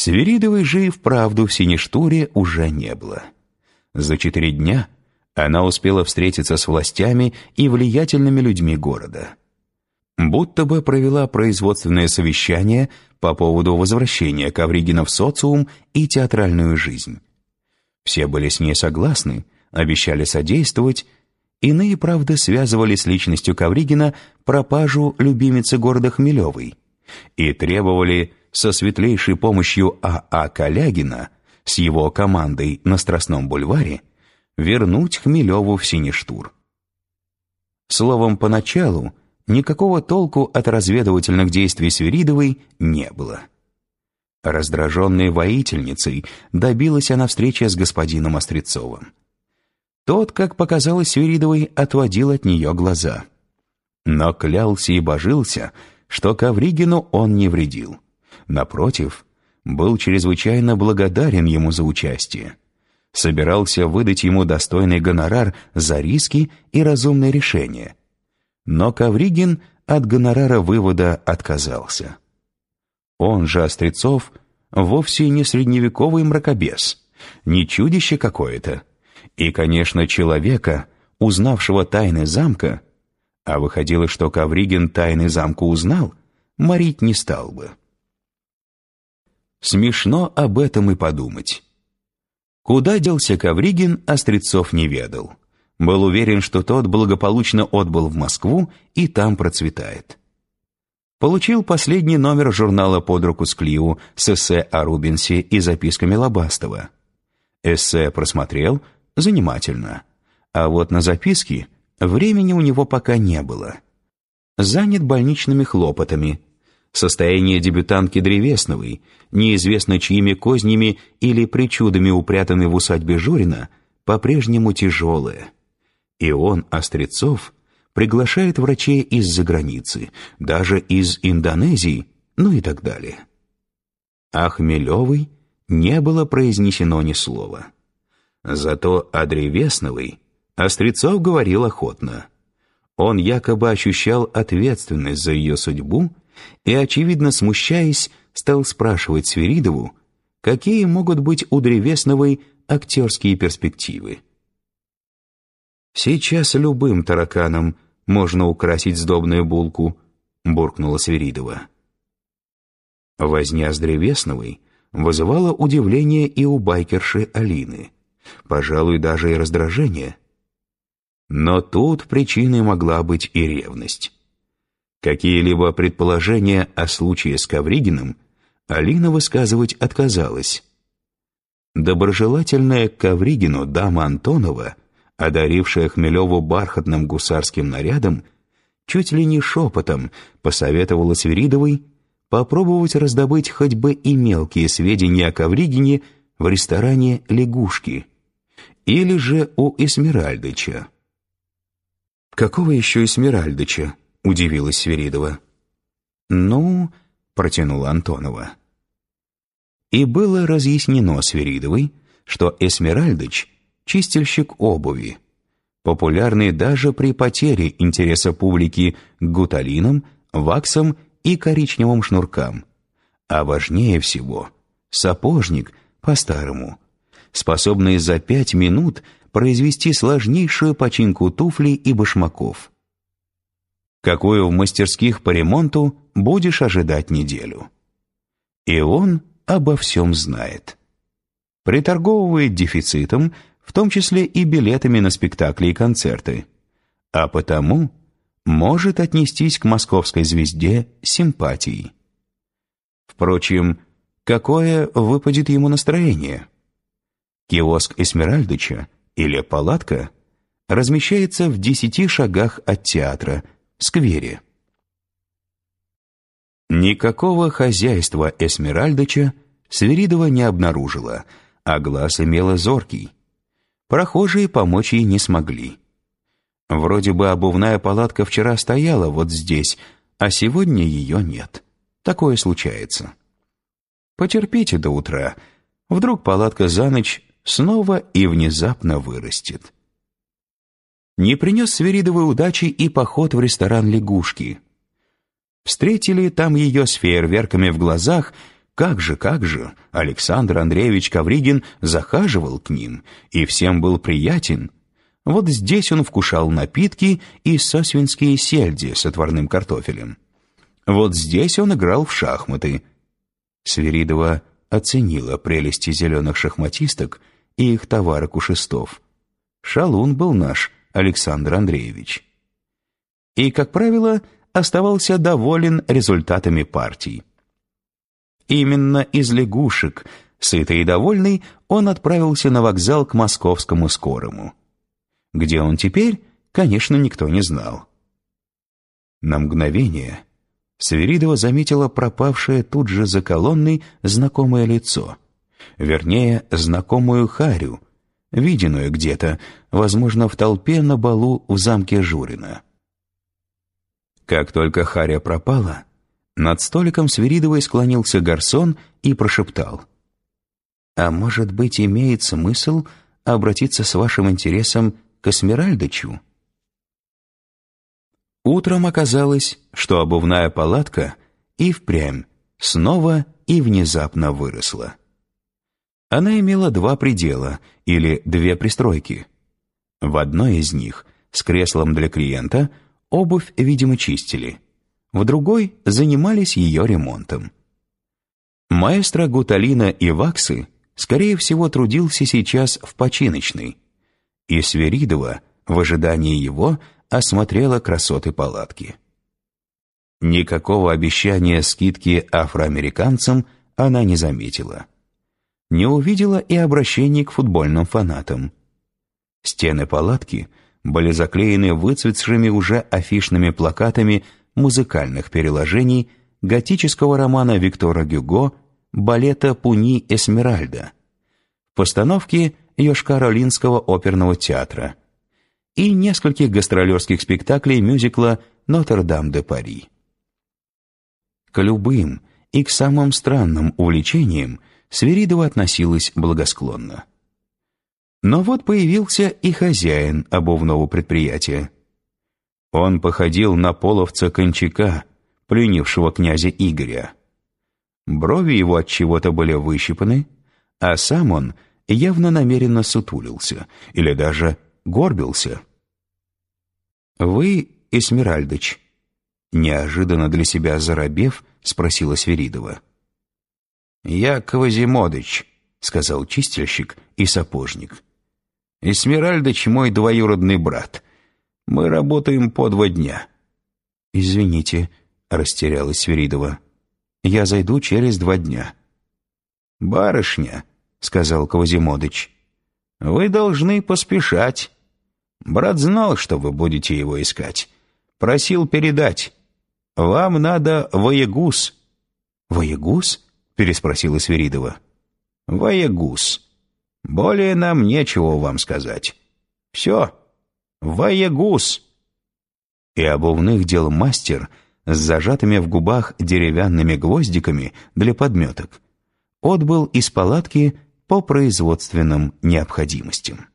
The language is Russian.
Свиридовой же и вправду в Синештуре уже не было. За четыре дня она успела встретиться с властями и влиятельными людьми города. Будто бы провела производственное совещание по поводу возвращения Ковригина в социум и театральную жизнь. Все были с ней согласны, обещали содействовать, иные, правда, связывали с личностью Ковригина пропажу любимицы города Хмелевой и требовали со светлейшей помощью А.А. А Калягина с его командой на Страстном бульваре вернуть Хмелеву в Сиништур. Словом, поначалу никакого толку от разведывательных действий Свиридовой не было. Раздраженной воительницей добилась она встречи с господином Острецовым. Тот, как показалось Свиридовой, отводил от нее глаза. Но клялся и божился, что Ковригину он не вредил. Напротив, был чрезвычайно благодарен ему за участие собирался выдать ему достойный гонорар за риски и разумное решение. Но Ковригин от гонорара вывода отказался. Он же, Острецов, вовсе не средневековый мракобес, не чудище какое-то, и, конечно, человека, узнавшего тайны замка, а выходило, что Ковригин тайны замка узнал, морить не стал бы. Смешно об этом и подумать. Куда делся Ковригин, Острецов не ведал. Был уверен, что тот благополучно отбыл в Москву и там процветает. Получил последний номер журнала «Под руку с Клиу» с эссе о Рубенсе и записками Лобастова. Эссе просмотрел занимательно. А вот на записки времени у него пока не было. Занят больничными хлопотами, Состояние дебютантки Древесновой, неизвестно чьими кознями или причудами упрятанной в усадьбе Журина, по-прежнему тяжелое. И он, Острецов, приглашает врачей из-за границы, даже из Индонезии, ну и так далее. О Хмелевой не было произнесено ни слова. Зато о Древесновой Острецов говорил охотно. Он якобы ощущал ответственность за ее судьбу и, очевидно смущаясь, стал спрашивать Свиридову, какие могут быть у Древесновой актерские перспективы. «Сейчас любым тараканом можно украсить сдобную булку», — буркнула Свиридова. Возня с Древесновой вызывала удивление и у байкерши Алины, пожалуй, даже и раздражение. Но тут причиной могла быть и ревность. Какие-либо предположения о случае с Ковригиным Алина высказывать отказалась. Доброжелательная к Ковригину дама Антонова, одарившая Хмелеву бархатным гусарским нарядом, чуть ли не шепотом посоветовала Свиридовой попробовать раздобыть хоть бы и мелкие сведения о Ковригине в ресторане «Лягушки» или же у Эсмеральдыча. «Какого еще Эсмеральдыча?» — удивилась Свиридова. «Ну...» — протянула Антонова. И было разъяснено Свиридовой, что Эсмеральдыч — чистильщик обуви, популярный даже при потере интереса публики к гуталинам, ваксам и коричневым шнуркам. А важнее всего — сапожник, по-старому, способный за пять минут произвести сложнейшую починку туфлей и башмаков какую в мастерских по ремонту будешь ожидать неделю. И он обо всем знает. Приторговывает дефицитом, в том числе и билетами на спектакли и концерты, а потому может отнестись к московской звезде симпатией. Впрочем, какое выпадет ему настроение? Киоск Эсмеральдыча или палатка размещается в десяти шагах от театра – сквере. Никакого хозяйства Эсмеральдыча Свиридова не обнаружила, а глаз имела зоркий. Прохожие помочь ей не смогли. Вроде бы обувная палатка вчера стояла вот здесь, а сегодня ее нет. Такое случается. Потерпите до утра. Вдруг палатка за ночь снова и внезапно вырастет не принес Свиридовой удачи и поход в ресторан «Лягушки». Встретили там ее с фейерверками в глазах Как же, как же, Александр Андреевич Ковригин захаживал к ним, и всем был приятен. Вот здесь он вкушал напитки и сосвинские сельди с отварным картофелем. Вот здесь он играл в шахматы. Свиридова оценила прелести зеленых шахматисток и их товарок у шестов. Шалун был наш Александр Андреевич. И, как правило, оставался доволен результатами партий. Именно из лягушек, сытый и довольный, он отправился на вокзал к московскому скорому. Где он теперь, конечно, никто не знал. На мгновение Сверидова заметила пропавшее тут же за колонной знакомое лицо. Вернее, знакомую Харю, виденную где-то, возможно, в толпе на балу в замке Журина. Как только Харя пропала, над столиком Свиридовой склонился гарсон и прошептал. «А может быть, имеет смысл обратиться с вашим интересом к Эсмеральдычу?» Утром оказалось, что обувная палатка и впрямь снова и внезапно выросла. Она имела два предела или две пристройки. В одной из них, с креслом для клиента, обувь, видимо, чистили. В другой занимались ее ремонтом. Маэстро Гуталина и Ваксы, скорее всего, трудился сейчас в починочной, и Сверидова, в ожидании его, осмотрела красоты палатки. Никакого обещания скидки афроамериканцам она не заметила. Не увидела и обращений к футбольным фанатам. Стены палатки были заклеены выцветшими уже афишными плакатами музыкальных переложений готического романа Виктора Гюго балета «Пуни Эсмеральда», постановки Йошкар-Олинского оперного театра – и нескольких гастролерских спектаклей мюзикла «Нотр-Дам-де-Пари». К любым и к самым странным увлечениям Сверидова относилась благосклонно. Но вот появился и хозяин обувного предприятия. Он походил на половца Кончака, пленившего князя Игоря. Брови его от чего-то были выщипаны, а сам он явно намеренно сутулился или даже горбился. «Вы, Эсмеральдыч?» Неожиданно для себя заробев, спросила Сверидова. «Я Квазимодыч», — сказал чистильщик и сапожник. «Эсмеральдыч мой двоюродный брат. Мы работаем по два дня». «Извините», — растерялась Сверидова. «Я зайду через два дня». «Барышня», — сказал Квазимодыч, — «вы должны поспешать». Брат знал, что вы будете его искать. Просил передать. Вам надо воегус». «Воегус?» — переспросила Сверидова. «Воегус. Более нам нечего вам сказать. Все. Воегус». И обувных дел мастер с зажатыми в губах деревянными гвоздиками для подметок отбыл из палатки по производственным необходимостям.